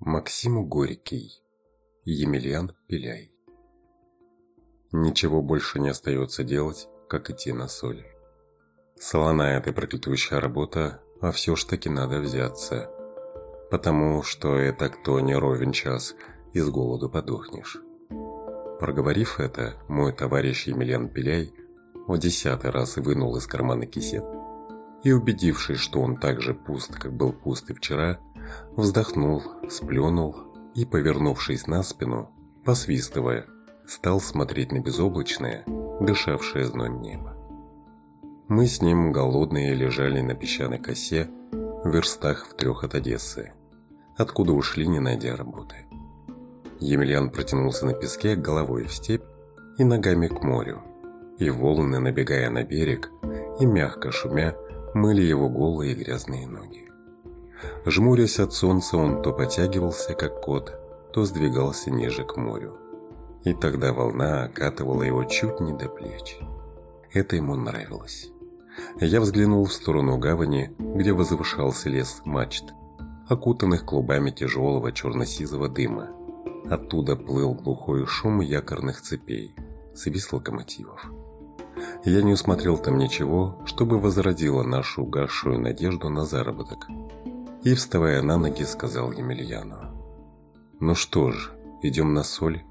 Максим Горький. Емельян Пеляй. Ничего больше не остается делать, как идти на соль. Солоная эта проклятущая работа, а все ж таки надо взяться. Потому что это кто не ровен час, и с голоду подохнешь. Проговорив это, мой товарищ Емельян Пеляй в десятый раз вынул из кармана кисет и, убедившись, что он так же пуст, как был пуст и вчера, вздохнул, сплюнул и, повернувшись на спину, посвистывая, стал смотреть на безоблачное, дышавшее зноем небо. Мы с ним голодные лежали на песчаной косе в верстах в трех от Одессы, откуда ушли, не найдя работы. Емельян протянулся на песке головой в степь и ногами к морю, и волны, набегая на берег и мягко шумя, мыли его голые грязные ноги. Жмурясь от солнца, он то потягивался, как кот, то сдвигался ниже к морю. И тогда волна окатывала его чуть не до плеч. Это ему нравилось. Я взглянул в сторону гавани, где возвышался лес мачт, окутанных клубами тяжелого черно-сизого дыма. Оттуда плыл глухой шум якорных цепей, свист локомотивов. Я не усмотрел там ничего, чтобы возродило нашу угасшую надежду на заработок и, вставая на ноги, сказал Емельяну. «Ну что ж, идем на соль?»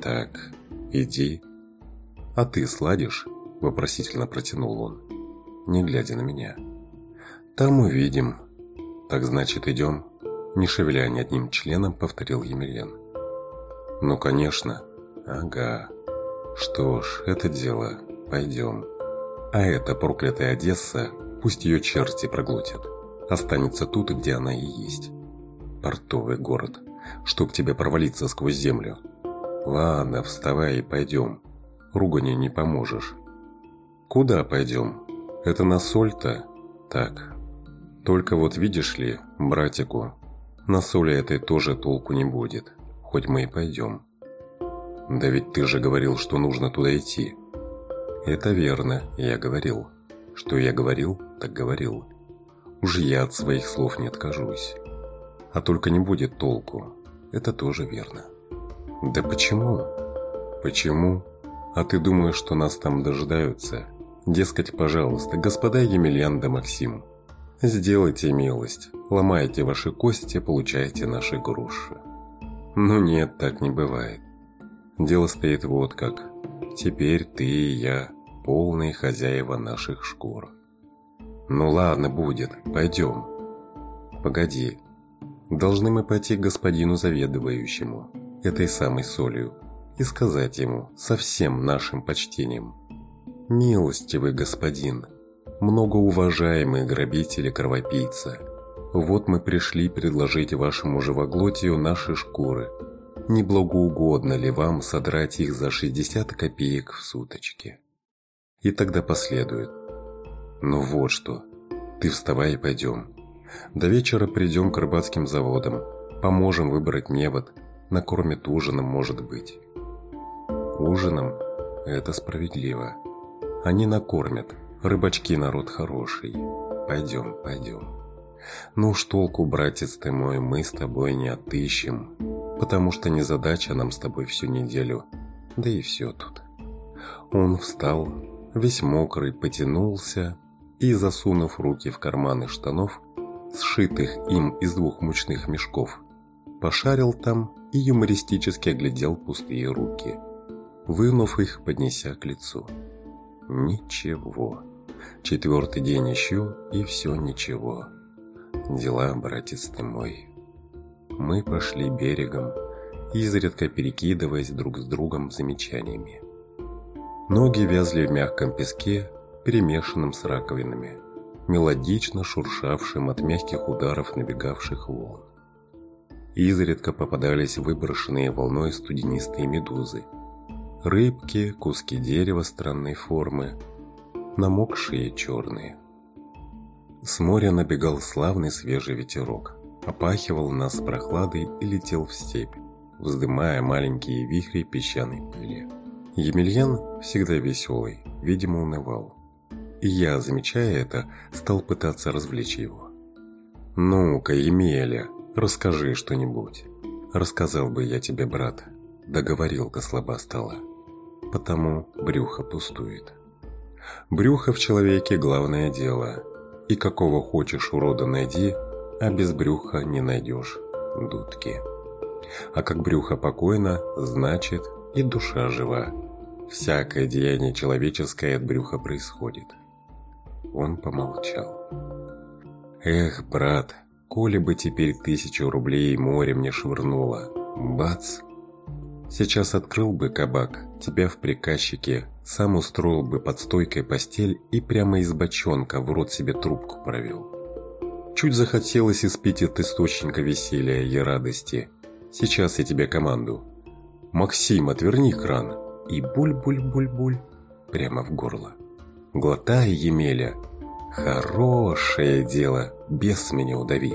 «Так, иди». «А ты сладишь?» – вопросительно протянул он, не глядя на меня. «Там увидим». «Так значит, идем?» Не шевеля ни одним членом, повторил Емельян. «Ну, конечно. Ага. Что ж, это дело. Пойдем. А эта проклятая Одесса, пусть ее черти проглотят» останется тут, где она и есть. Портовый город, чтоб тебе провалиться сквозь землю. Ладно, вставай и пойдем. Ругани не поможешь. Куда пойдем? Это на соль-то? Так. Только вот видишь ли, братику, на соли этой тоже толку не будет, хоть мы и пойдем. Да ведь ты же говорил, что нужно туда идти. Это верно, я говорил. Что я говорил, так говорил. Уж я от своих слов не откажусь. А только не будет толку. Это тоже верно. Да почему? Почему? А ты думаешь, что нас там дожидаются? Дескать, пожалуйста, господа Емельян да Максим, сделайте милость, ломайте ваши кости, получайте наши груши. Ну нет, так не бывает. Дело стоит вот как. Теперь ты и я полные хозяева наших шкур. «Ну ладно, будет. Пойдем». «Погоди. Должны мы пойти к господину заведующему, этой самой солью, и сказать ему со всем нашим почтением. «Милостивый господин, многоуважаемый грабители-кровопийца, вот мы пришли предложить вашему живоглотию наши шкуры. Не благоугодно ли вам содрать их за 60 копеек в суточки?» И тогда последует ну вот что. Ты вставай и пойдем. До вечера придем к рыбацким заводам. Поможем выбрать невод. Накормят ужином, может быть. Ужином? Это справедливо. Они накормят. Рыбачки народ хороший. Пойдем, пойдем. Ну уж толку, братец ты мой, мы с тобой не отыщем. Потому что не задача нам с тобой всю неделю. Да и все тут. Он встал, весь мокрый, потянулся, и, засунув руки в карманы штанов, сшитых им из двух мучных мешков, пошарил там и юмористически оглядел пустые руки, вынув их, поднеся к лицу. Ничего. Четвертый день ищу, и все ничего. Дела, братец ты мой. Мы пошли берегом, изредка перекидываясь друг с другом замечаниями. Ноги вязли в мягком песке, перемешанным с раковинами, мелодично шуршавшим от мягких ударов набегавших волн. Изредка попадались выброшенные волной студенистые медузы, рыбки, куски дерева странной формы, намокшие черные. С моря набегал славный свежий ветерок, опахивал нас прохладой и летел в степь, вздымая маленькие вихри песчаной пыли. Емельян, всегда веселый, видимо, унывал. И я, замечая это, стал пытаться развлечь его. «Ну-ка, Емеля, Расскажи что-нибудь. Рассказал бы я тебе, брат. Договорилка слаба стала. Потому брюхо пустует. Брюхо в человеке главное дело. И какого хочешь урода найди, а без брюха не найдешь дудки. А как брюхо покойно, значит и душа жива. Всякое деяние человеческое от брюха происходит. Он помолчал. Эх, брат, коли бы теперь тысячу рублей море мне швырнуло. Бац! Сейчас открыл бы кабак, тебя в приказчике, сам устроил бы под стойкой постель и прямо из бочонка в рот себе трубку провел. Чуть захотелось испить от источника веселья и радости. Сейчас я тебе команду. «Максим, отверни кран!» И буль-буль-буль-буль прямо в горло. Глотай, Емеля. Хорошее дело, без меня удави.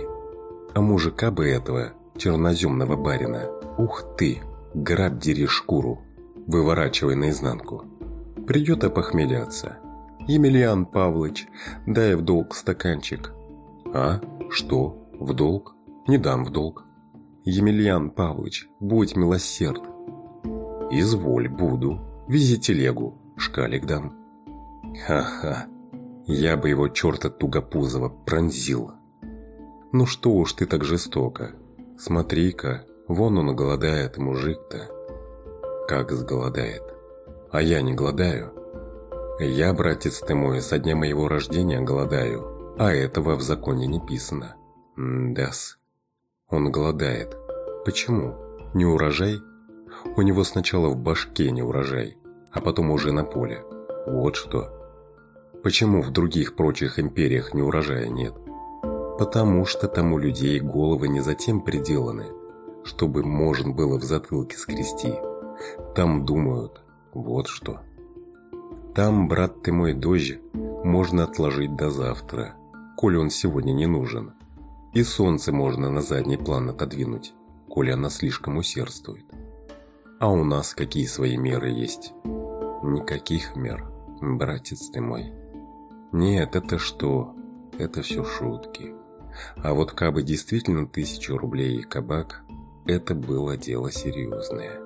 А мужика бы этого, черноземного барина, ух ты, граб дери шкуру, выворачивай наизнанку. Придет опохмеляться. Емельян Павлович, дай в долг стаканчик. А? Что? В долг? Не дам в долг. Емельян Павлович, будь милосерд. Изволь, буду. Вези телегу, шкалик дам. Ха-ха, я бы его черта Тугопузова пронзил. Ну что уж ты так жестоко. Смотри-ка, вон он голодает, мужик-то. Как сголодает. А я не голодаю. Я, братец ты мой, со дня моего рождения голодаю, а этого в законе не писано. М-дас. Он голодает. Почему? Не урожай? У него сначала в башке не урожай, а потом уже на поле. Вот что. Почему в других прочих империях не урожая нет? Потому что там у людей головы не затем приделаны, чтобы можно было в затылке скрести. Там думают, вот что. Там, брат ты мой, дождь можно отложить до завтра, коли он сегодня не нужен. И солнце можно на задний план отодвинуть, коли она слишком усердствует. А у нас какие свои меры есть? Никаких мер, братец ты мой. Нет, это что? Это все шутки. А вот кабы действительно тысячу рублей и кабак, это было дело серьезное.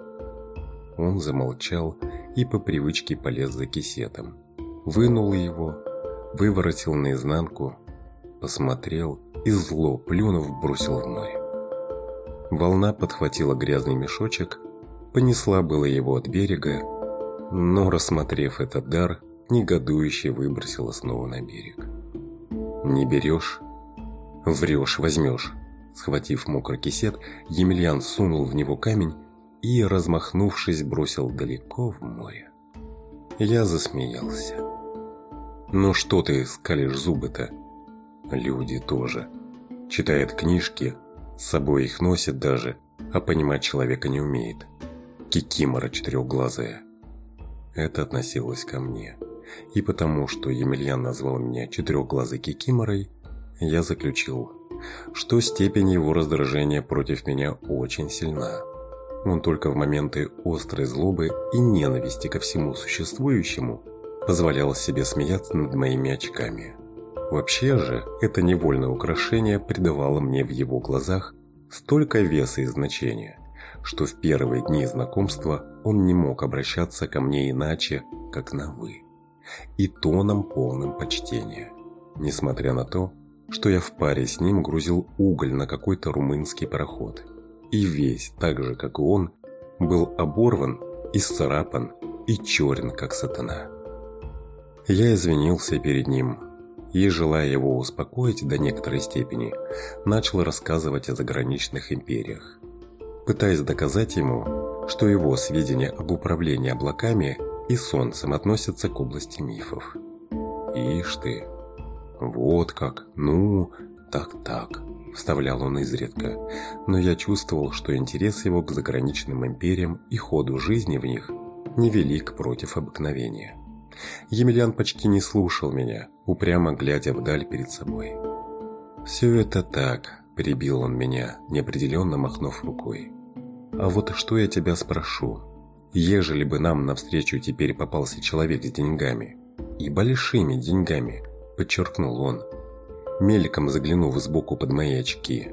Он замолчал и по привычке полез за кисетом. Вынул его, выворотил наизнанку, посмотрел и зло, плюнув, бросил в море. Волна подхватила грязный мешочек, понесла было его от берега, но, рассмотрев этот дар, негодующе выбросила снова на берег. «Не берешь?» «Врешь, возьмешь!» Схватив мокрый кисет, Емельян сунул в него камень и, размахнувшись, бросил далеко в море. Я засмеялся. «Ну что ты скалишь зубы-то?» Люди тоже. Читает книжки, с собой их носит даже, а понимать человека не умеет. Кикимора четырехглазая. Это относилось ко мне. И потому, что Емельян назвал меня четырехглазой кикиморой, я заключил, что степень его раздражения против меня очень сильна. Он только в моменты острой злобы и ненависти ко всему существующему позволял себе смеяться над моими очками. Вообще же, это невольное украшение придавало мне в его глазах столько веса и значения, что в первые дни знакомства он не мог обращаться ко мне иначе, как на «вы» и тоном полным почтения. Несмотря на то, что я в паре с ним грузил уголь на какой-то румынский пароход. И весь, так же как и он, был оборван, исцарапан и черен, как сатана. Я извинился перед ним и, желая его успокоить до некоторой степени, начал рассказывать о заграничных империях, пытаясь доказать ему, что его сведения об управлении облаками и солнцем относятся к области мифов. Ишь ты, вот как, ну, так-так, вставлял он изредка, но я чувствовал, что интерес его к заграничным империям и ходу жизни в них невелик против обыкновения. Емельян почти не слушал меня, упрямо глядя вдаль перед собой. «Все это так», – перебил он меня, неопределенно махнув рукой. «А вот что я тебя спрошу? Ежели бы нам навстречу теперь попался человек с деньгами, и большими деньгами, подчеркнул он, мельком заглянув сбоку под мои очки.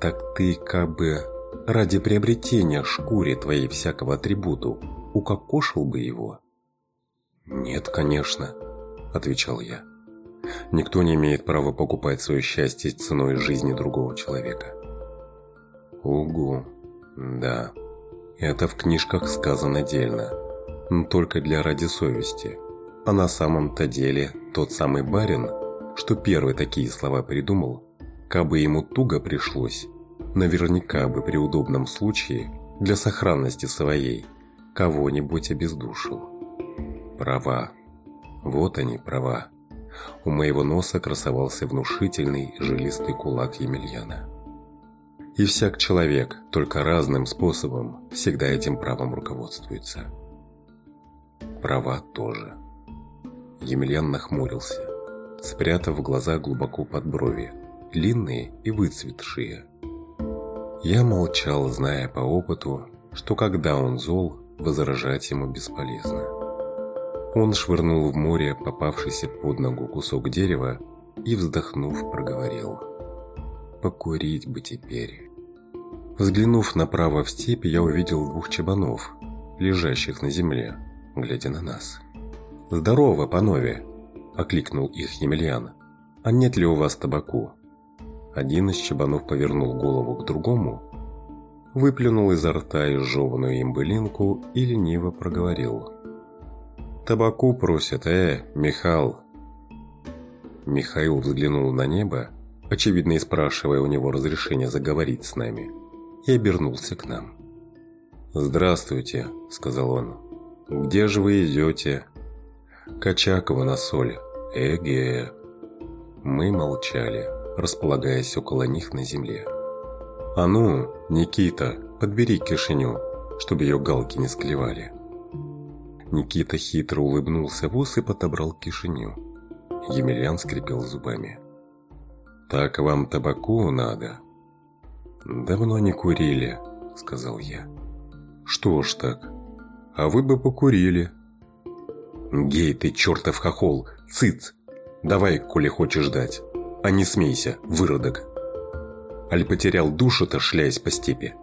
Так ты как бы ради приобретения шкуре твоей всякого атрибуту укокошил бы его? Нет, конечно, отвечал я. Никто не имеет права покупать свое счастье ценой жизни другого человека. Угу, да. Это в книжках сказано дельно. Но только для ради совести. А на самом-то деле тот самый барин, что первый такие слова придумал, кабы ему туго пришлось, наверняка бы при удобном случае для сохранности своей кого-нибудь обездушил. Права. Вот они, права. У моего носа красовался внушительный жилистый кулак Емельяна. И всяк человек, только разным способом, всегда этим правом руководствуется. Права тоже. Емельян нахмурился, спрятав глаза глубоко под брови, длинные и выцветшие. Я молчал, зная по опыту, что когда он зол, возражать ему бесполезно. Он швырнул в море попавшийся под ногу кусок дерева и, вздохнув, проговорил. «Покурить бы теперь». Взглянув направо в степь, я увидел двух чабанов, лежащих на земле, глядя на нас. «Здорово, панове!» – окликнул их Емельян. «А нет ли у вас табаку?» Один из чабанов повернул голову к другому, выплюнул изо рта изжеванную им былинку и лениво проговорил – табаку просят, э, Михал!» Михаил взглянул на небо, очевидно и спрашивая у него разрешения заговорить с нами, и обернулся к нам. «Здравствуйте», — сказал он. «Где же вы идете?» «Качакова на соль. Эге». Мы молчали, располагаясь около них на земле. «А ну, Никита, подбери кишиню, чтобы ее галки не склевали». Никита хитро улыбнулся в ус и подобрал кишиню. Емельян скрипел зубами. «Так вам табаку надо?» «Давно не курили», — сказал я. «Что ж так? А вы бы покурили». «Гей ты, чертов хохол! Цыц! Давай, коли хочешь ждать. А не смейся, выродок!» Аль потерял душу-то, шляясь по степи.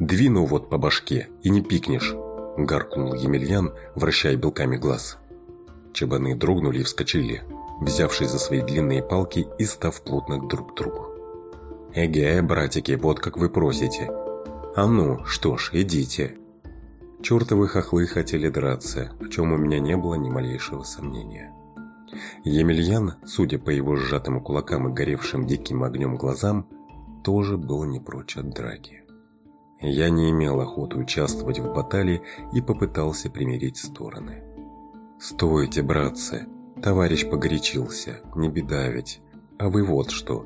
Двину вот по башке и не пикнешь. – гаркнул Емельян, вращая белками глаз. Чабаны дрогнули и вскочили, взявшись за свои длинные палки и став плотно друг к другу. «Эге, братики, вот как вы просите. А ну, что ж, идите». Чертовы хохлы хотели драться, в чем у меня не было ни малейшего сомнения. Емельян, судя по его сжатым кулакам и горевшим диким огнем глазам, тоже был не прочь от драки. Я не имел охоты участвовать в баталии и попытался примирить стороны. «Стойте, братцы!» Товарищ погорячился, не беда ведь. А вы вот что.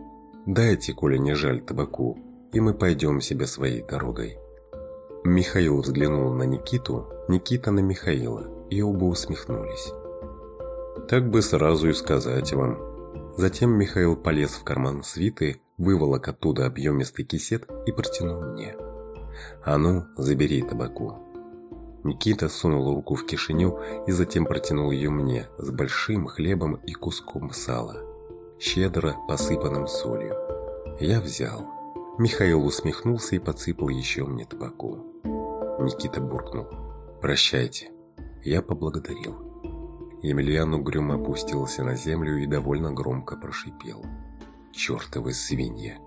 Дайте, коли не жаль табаку, и мы пойдем себе своей дорогой. Михаил взглянул на Никиту, Никита на Михаила, и оба усмехнулись. Так бы сразу и сказать вам. Затем Михаил полез в карман свиты, выволок оттуда объемистый кисет и протянул мне. «А ну, забери табаку». Никита сунул руку в кишеню и затем протянул ее мне с большим хлебом и куском сала, щедро посыпанным солью. Я взял. Михаил усмехнулся и подсыпал еще мне табаку. Никита буркнул. «Прощайте». Я поблагодарил. Емельян угрюмо опустился на землю и довольно громко прошипел. «Чертовы свинья!»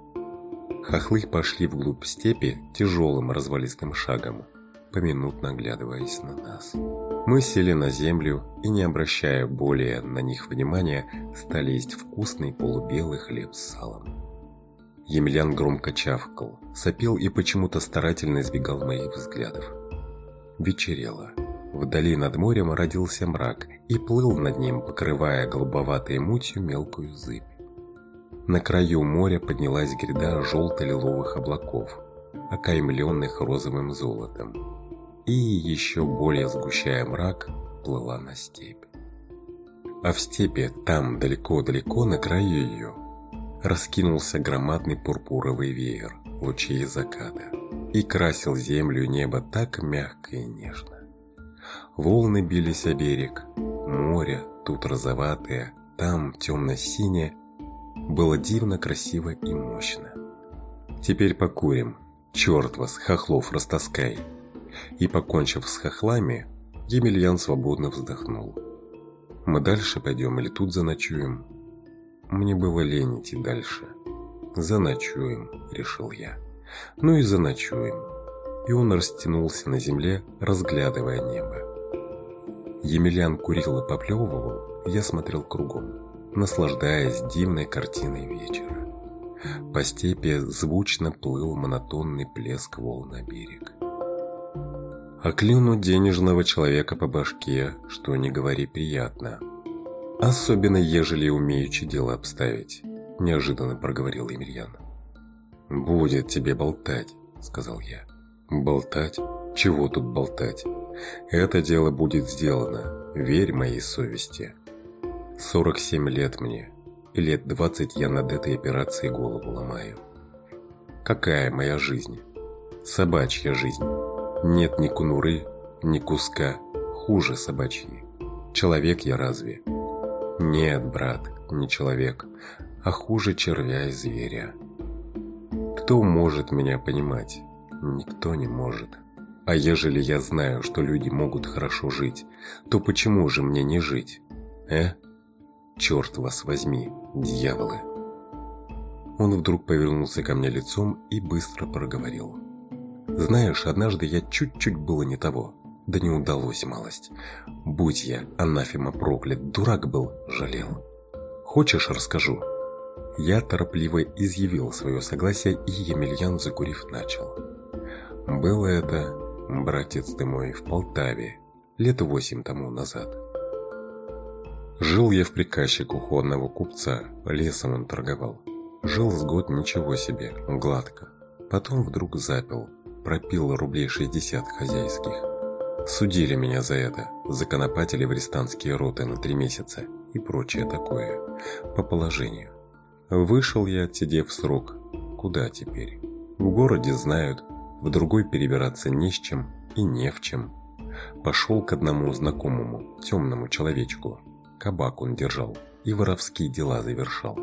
Хохлы пошли вглубь степи тяжелым развалистым шагом, поминутно оглядываясь на нас. Мы сели на землю и, не обращая более на них внимания, стали есть вкусный полубелый хлеб с салом. Емельян громко чавкал, сопел и почему-то старательно избегал моих взглядов. Вечерело. Вдали над морем родился мрак и плыл над ним, покрывая голубоватой мутью мелкую зыбь. На краю моря поднялась гряда желто-лиловых облаков, окаймленных розовым золотом. И, еще более сгущая мрак, плыла на степь. А в степи, там, далеко-далеко на краю ее, раскинулся громадный пурпуровый веер лучей заката и красил землю небо так мягко и нежно. Волны бились о берег, море, тут розоватое, там темно-синее, было дивно красиво и мощно. Теперь покурим. Черт вас, хохлов, растаскай. И, покончив с хохлами, Емельян свободно вздохнул. Мы дальше пойдем или тут заночуем? Мне было лень идти дальше. Заночуем, решил я. Ну и заночуем. И он растянулся на земле, разглядывая небо. Емельян курил и поплевывал, я смотрел кругом, наслаждаясь дивной картиной вечера. По степи звучно плыл монотонный плеск волн на берег. А клюнуть денежного человека по башке, что не говори, приятно. Особенно, ежели умеючи дело обставить, неожиданно проговорил Емельян. «Будет тебе болтать», — сказал я. «Болтать? Чего тут болтать? Это дело будет сделано, верь моей совести. 47 лет мне, и лет 20 я над этой операцией голову ломаю. Какая моя жизнь? Собачья жизнь. Нет ни кунуры, ни куска, хуже собачьей. Человек я разве? Нет, брат, не человек, а хуже червя и зверя. Кто может меня понимать? Никто не может. А ежели я знаю, что люди могут хорошо жить, то почему же мне не жить? Э? Черт вас возьми, дьяволы. Он вдруг повернулся ко мне лицом и быстро проговорил. Знаешь, однажды я чуть-чуть было не того. Да не удалось малость. Будь я, анафема проклят, дурак был, жалел. Хочешь, расскажу? Я торопливо изъявил свое согласие, и Емельян, закурив, начал. Было это, братец ты мой, в Полтаве, лет восемь тому назад. Жил я в приказчику ходного купца, лесом он торговал. Жил с год ничего себе, гладко. Потом вдруг запил, пропил рублей 60 хозяйских. Судили меня за это, законопатили в арестантские роты на три месяца и прочее такое, по положению. Вышел я, отсидев срок. Куда теперь? В городе знают, в другой перебираться не с чем и не в чем. Пошел к одному знакомому, темному человечку. Кабак он держал и воровские дела завершал,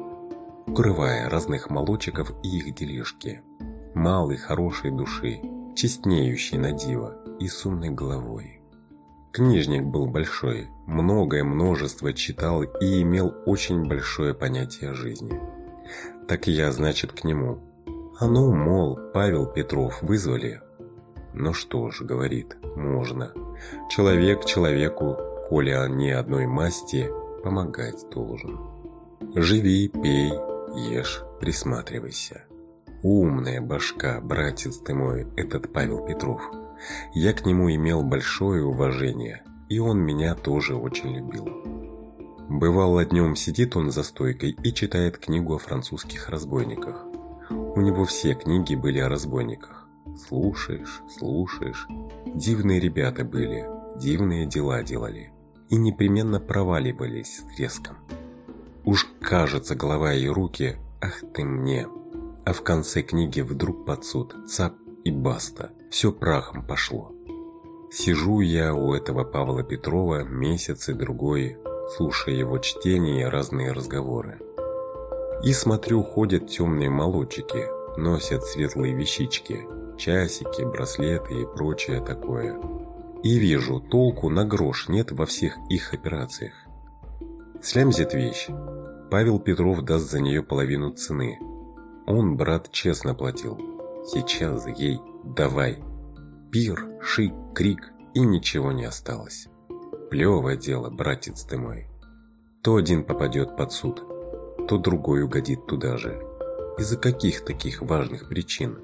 укрывая разных молочиков и их делишки. Малый, хорошей души, честнеющий на диво и с умной головой. Книжник был большой, многое множество читал и имел очень большое понятие о жизни. Так я, значит, к нему, а ну, мол, Павел Петров вызвали. Ну что ж, говорит, можно. Человек человеку, коли не одной масти, помогать должен. Живи, пей, ешь, присматривайся. Умная башка, братец ты мой, этот Павел Петров. Я к нему имел большое уважение, и он меня тоже очень любил. Бывало днем сидит он за стойкой и читает книгу о французских разбойниках. У него все книги были о разбойниках. Слушаешь, слушаешь. Дивные ребята были, дивные дела делали. И непременно проваливались с треском. Уж кажется голова и руки, ах ты мне. А в конце книги вдруг под суд, цап и баста. Все прахом пошло. Сижу я у этого Павла Петрова месяц и другой, слушая его чтение и разные разговоры. И смотрю, ходят темные молодчики, носят светлые вещички, часики, браслеты и прочее такое. И вижу, толку на грош нет во всех их операциях. Слямзит вещь. Павел Петров даст за нее половину цены. Он, брат, честно платил. Сейчас ей давай. Пир, шик, крик и ничего не осталось. Плевое дело, братец ты мой. То один попадет под суд, то другой угодит туда же. Из-за каких таких важных причин?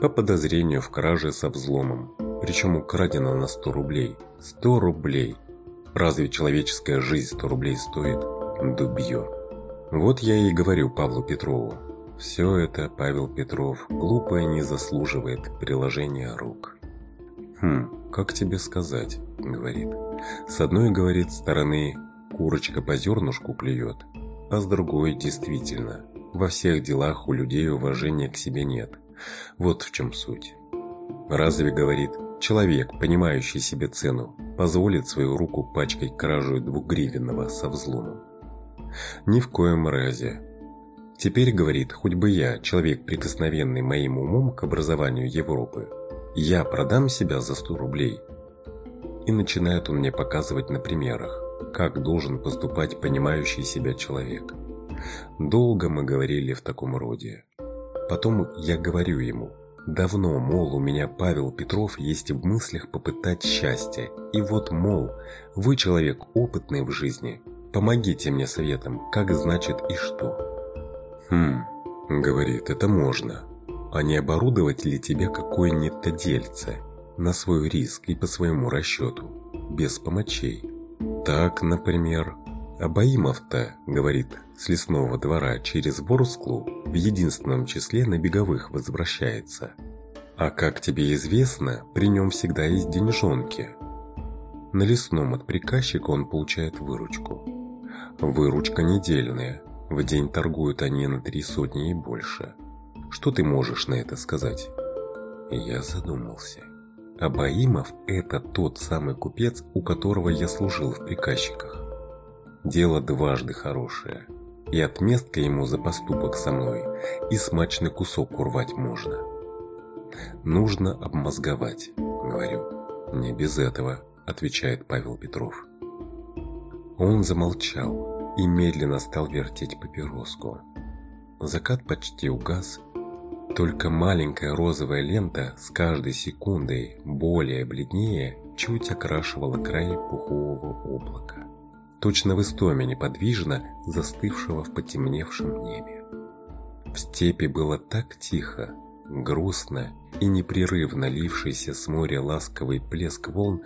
По подозрению в краже со взломом, причем украдено на 100 рублей. 100 рублей! Разве человеческая жизнь 100 рублей стоит? Дубье. Вот я и говорю Павлу Петрову. Все это, Павел Петров, глупое не заслуживает приложения рук. «Хм, как тебе сказать?» – говорит. С одной, говорит, стороны, курочка по зернышку клюет, а с другой действительно, во всех делах у людей уважения к себе нет. Вот в чем суть. Разве, говорит, человек, понимающий себе цену, позволит свою руку пачкать кражу двухгривенного со взломом? Ни в коем разе. Теперь, говорит, хоть бы я, человек прикосновенный моим умом к образованию Европы, я продам себя за 100 рублей. И начинает он мне показывать на примерах, как должен поступать понимающий себя человек. Долго мы говорили в таком роде. Потом я говорю ему, давно, мол, у меня Павел Петров есть в мыслях попытать счастье. И вот, мол, вы человек опытный в жизни, помогите мне советом, как значит и что. Хм, говорит, это можно. А не оборудовать ли тебе какое-нибудь дельце на свой риск и по своему расчету, без помочей? Так, например, Абаимов-то, говорит, с лесного двора через Ворсклу в единственном числе на беговых возвращается. А как тебе известно, при нем всегда есть деньжонки. На лесном от приказчика он получает выручку. Выручка недельная, в день торгуют они на три сотни и больше. Что ты можешь на это сказать? Я задумался. Абаимов – это тот самый купец, у которого я служил в приказчиках. Дело дважды хорошее. И отместка ему за поступок со мной, и смачный кусок урвать можно. Нужно обмозговать, говорю. Не без этого, отвечает Павел Петров. Он замолчал и медленно стал вертеть папироску. Закат почти угас, только маленькая розовая лента с каждой секундой более бледнее чуть окрашивала край пухового облака точно в истоме неподвижно застывшего в потемневшем небе. В степи было так тихо, грустно и непрерывно лившийся с моря ласковый плеск волн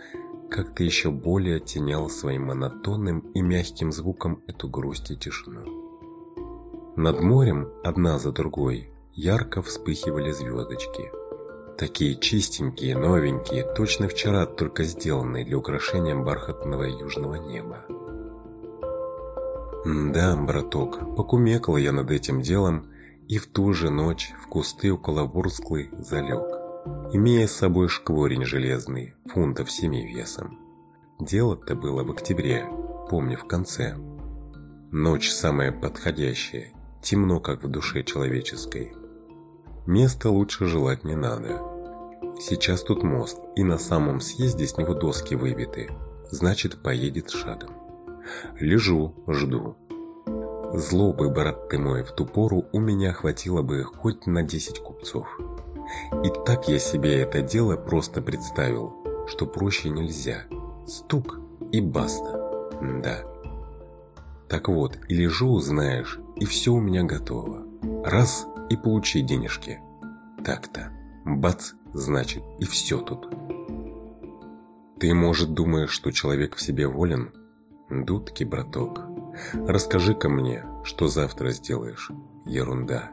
как-то еще более оттенял своим монотонным и мягким звуком эту грусть и тишину. Над морем, одна за другой, ярко вспыхивали звездочки. Такие чистенькие, новенькие, точно вчера только сделанные для украшения бархатного южного неба. Да, браток, покумекал я над этим делом и в ту же ночь в кусты около Бурсклы залег, имея с собой шкворень железный, фунтов семи весом. Дело-то было в октябре, помню, в конце. Ночь самая подходящая, темно, как в душе человеческой. Места лучше желать не надо. Сейчас тут мост, и на самом съезде с него доски выбиты, значит, поедет шагом. Лежу, жду. Злобы, брат ты мой, в ту пору у меня хватило бы хоть на десять купцов. И так я себе это дело просто представил, что проще нельзя. Стук и баста. Да. Так вот, и лежу, знаешь, и все у меня готово. Раз и получи денежки. Так-то. Бац, значит, и все тут. Ты, может, думаешь, что человек в себе волен? Дудки, браток, расскажи-ка мне, что завтра сделаешь. Ерунда.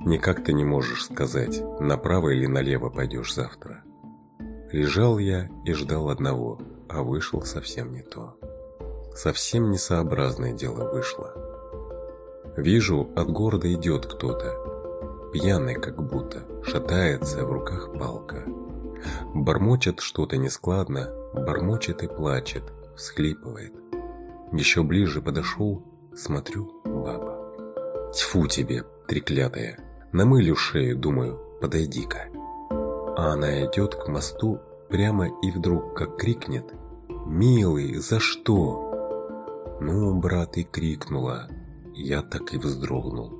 Никак ты не можешь сказать, направо или налево пойдешь завтра. Лежал я и ждал одного, а вышел совсем не то. Совсем несообразное дело вышло. Вижу, от города идет кто-то. Пьяный как будто, шатается, в руках палка. Бормочет что-то нескладно, бормочет и плачет, всхлипывает. Еще ближе подошел, смотрю, баба. Тьфу тебе, треклятая. Намылю шею, думаю, подойди-ка. А она идет к мосту прямо и вдруг как крикнет. «Милый, за что?» Ну, брат, и крикнула. Я так и вздрогнул.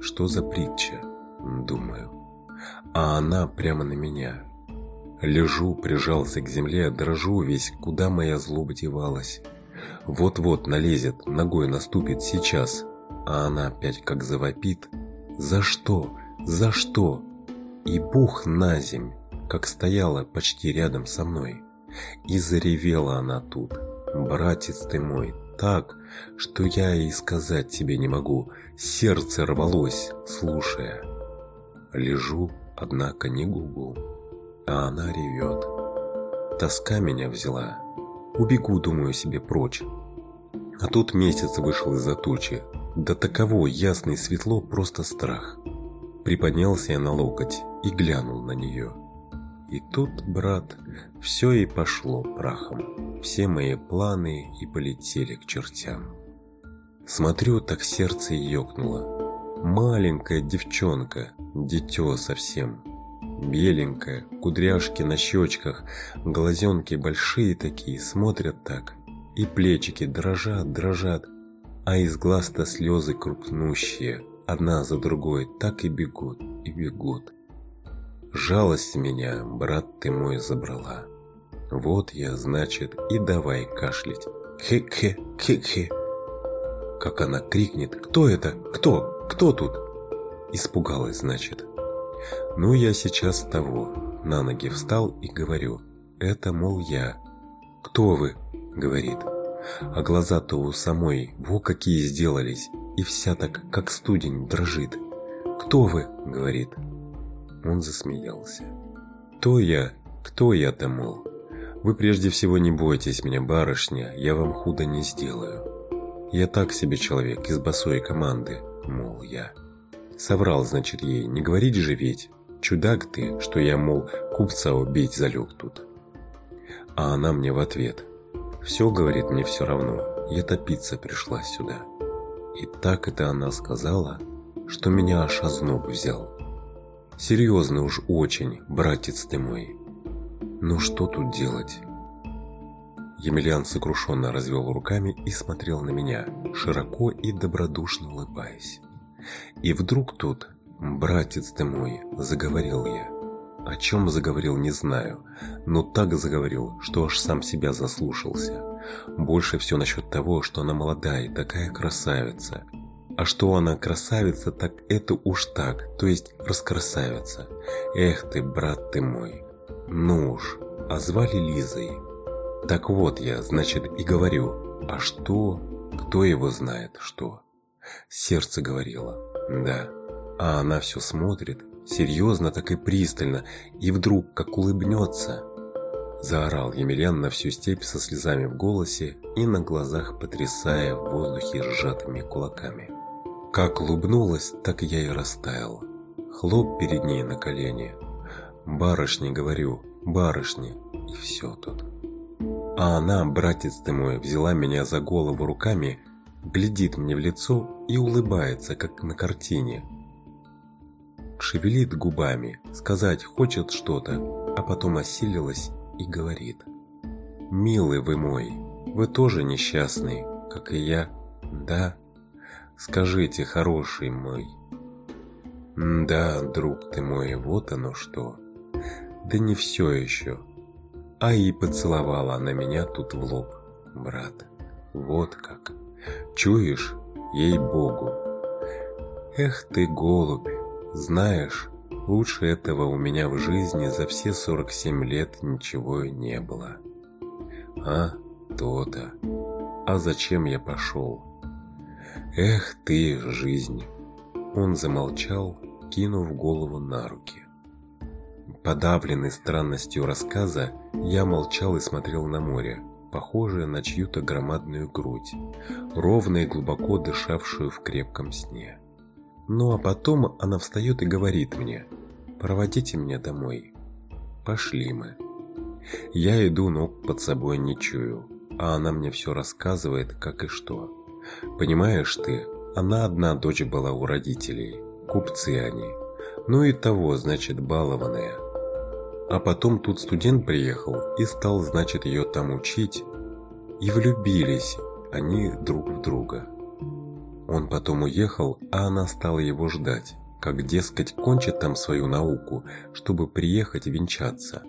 Что за притча? Думаю. А она прямо на меня. Лежу, прижался к земле, дрожу весь, куда моя злоба девалась. Вот-вот налезет, ногой наступит сейчас, а она опять как завопит. За что? За что? И бух на земь, как стояла почти рядом со мной. И заревела она тут. Братец ты мой, так, что я и сказать тебе не могу. Сердце рвалось, слушая. Лежу, однако не губу, а она ревет. Тоска меня взяла, Убегу, думаю себе, прочь. А тут месяц вышел из-за тучи. Да таково ясный светло, просто страх. Приподнялся я на локоть и глянул на нее. И тут, брат, все и пошло прахом. Все мои планы и полетели к чертям. Смотрю, так сердце ёкнуло. Маленькая девчонка, дитё совсем. Беленькая, кудряшки на щечках, глазенки большие такие, смотрят так. И плечики дрожат, дрожат, а из глаз-то слезы крупнущие, одна за другой, так и бегут, и бегут. Жалость меня, брат ты мой, забрала. Вот я, значит, и давай кашлять. Хе-хе, хе-хе. Как она крикнет, кто это, кто, кто тут? Испугалась, значит. Ну, я сейчас того, на ноги встал и говорю, это, мол, я. Кто вы? Говорит. А глаза-то у самой, во какие сделались, и вся так, как студень, дрожит. «Кто вы?» — говорит. Он засмеялся. «Кто я? Кто я-то, мол? Вы прежде всего не бойтесь меня, барышня, я вам худо не сделаю. Я так себе человек из босой команды, мол, я». Соврал, значит, ей, не говорить же ведь. Чудак ты, что я, мол, купца убить залег тут. А она мне в ответ. Все, говорит, мне все равно, я топиться пришла сюда. И так это она сказала, что меня аж озноб взял. Серьезно уж очень, братец ты мой. Ну что тут делать? Емельян сокрушенно развел руками и смотрел на меня, широко и добродушно улыбаясь. И вдруг тут, братец ты мой, заговорил я. О чем заговорил, не знаю, но так заговорил, что аж сам себя заслушался. Больше все насчет того, что она молодая и такая красавица. А что она красавица, так это уж так, то есть раскрасавица. Эх ты, брат ты мой. Ну уж, а звали Лизой. Так вот я, значит, и говорю, а что? Кто его знает, что? Сердце говорило, да. А она все смотрит, серьезно так и пристально, и вдруг, как улыбнется, Заорал Емельян на всю степь со слезами в голосе и на глазах потрясая в воздухе сжатыми кулаками. Как улыбнулась, так я и растаял. Хлоп перед ней на колени. «Барышни, говорю, барышни!» И все тут. А она, братец ты мой, взяла меня за голову руками, глядит мне в лицо и улыбается, как на картине. Шевелит губами, сказать хочет что-то, а потом осилилась и говорит. «Милый вы мой, вы тоже несчастный, как и я, да? Скажите, хороший мой». «Да, друг ты мой, вот оно что. Да не все еще. А и поцеловала она меня тут в лоб, брат. Вот как. Чуешь? Ей-богу. Эх ты, голубь, знаешь, Лучше этого у меня в жизни за все 47 лет ничего не было. А, то-то. А зачем я пошел? Эх ты, жизнь. Он замолчал, кинув голову на руки. Подавленный странностью рассказа, я молчал и смотрел на море, похожее на чью-то громадную грудь, ровно и глубоко дышавшую в крепком сне. Ну а потом она встает и говорит мне – проводите меня домой. Пошли мы. Я иду, но под собой не чую, а она мне все рассказывает, как и что. Понимаешь ты, она одна дочь была у родителей, купцы они. Ну и того, значит, балованная. А потом тут студент приехал и стал, значит, ее там учить. И влюбились они друг в друга. Он потом уехал, а она стала его ждать как, дескать, кончит там свою науку, чтобы приехать венчаться.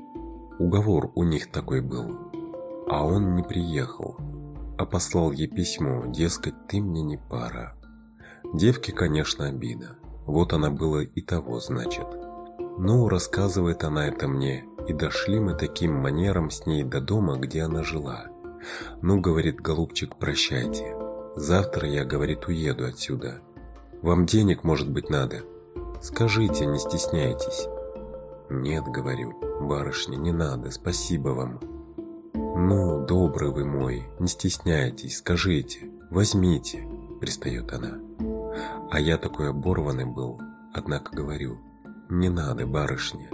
Уговор у них такой был. А он не приехал, а послал ей письмо, дескать, ты мне не пара. Девке, конечно, обида. Вот она была и того, значит. Ну, рассказывает она это мне, и дошли мы таким манером с ней до дома, где она жила. Ну, говорит голубчик, прощайте. Завтра я, говорит, уеду отсюда. Вам денег, может быть, надо. Скажите, не стесняйтесь. Нет, говорю, барышня, не надо, спасибо вам. Ну, добрый вы мой, не стесняйтесь, скажите, возьмите, пристает она. А я такой оборванный был, однако говорю, не надо, барышня.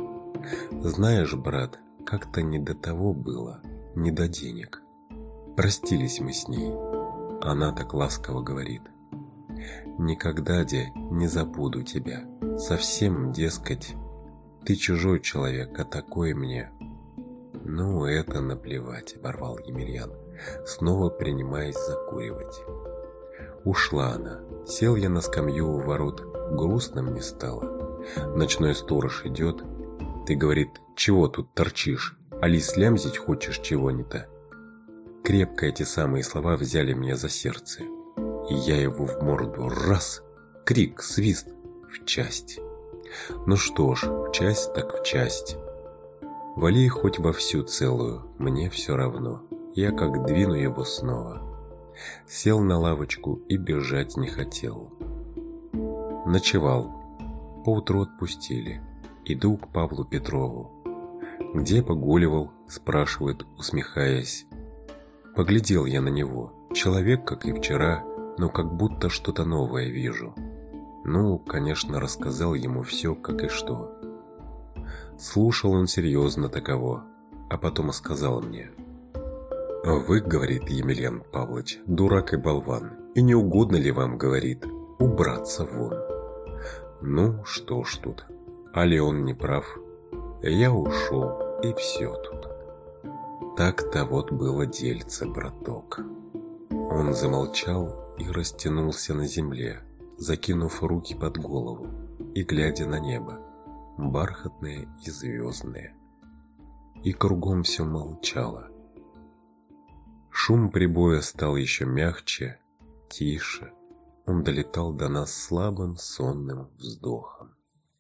Знаешь, брат, как-то не до того было, не до денег. Простились мы с ней. Она так ласково говорит. Никогда, де, не забуду тебя. Совсем, дескать, ты чужой человек, а такой мне. Ну, это наплевать, оборвал Емельян, снова принимаясь закуривать. Ушла она. Сел я на скамью у ворот. Грустно мне стало. Ночной сторож идет. Ты, говорит, чего тут торчишь? Али слямзить хочешь чего-нибудь? Крепко эти самые слова взяли меня за сердце. И я его в морду раз, крик, свист, в часть. Ну что ж, в часть так в часть. Вали хоть во всю целую, мне все равно. Я как двину его снова. Сел на лавочку и бежать не хотел. Ночевал. Поутру отпустили. Иду к Павлу Петрову. «Где погуливал?» – спрашивает, усмехаясь. Поглядел я на него. Человек, как и вчера, но как будто что-то новое вижу. Ну, конечно, рассказал ему все, как и что. Слушал он серьезно таково, а потом сказал мне. «Вы, — говорит Емельян Павлович, — дурак и болван, и не угодно ли вам, — говорит, — убраться вон?» Ну, что ж тут, али он не прав. Я ушел, и все тут. Так-то вот было дельце, браток. Он замолчал и растянулся на земле, закинув руки под голову и глядя на небо, бархатное и звездное. И кругом все молчало. Шум прибоя стал еще мягче, тише. Он долетал до нас слабым сонным вздохом.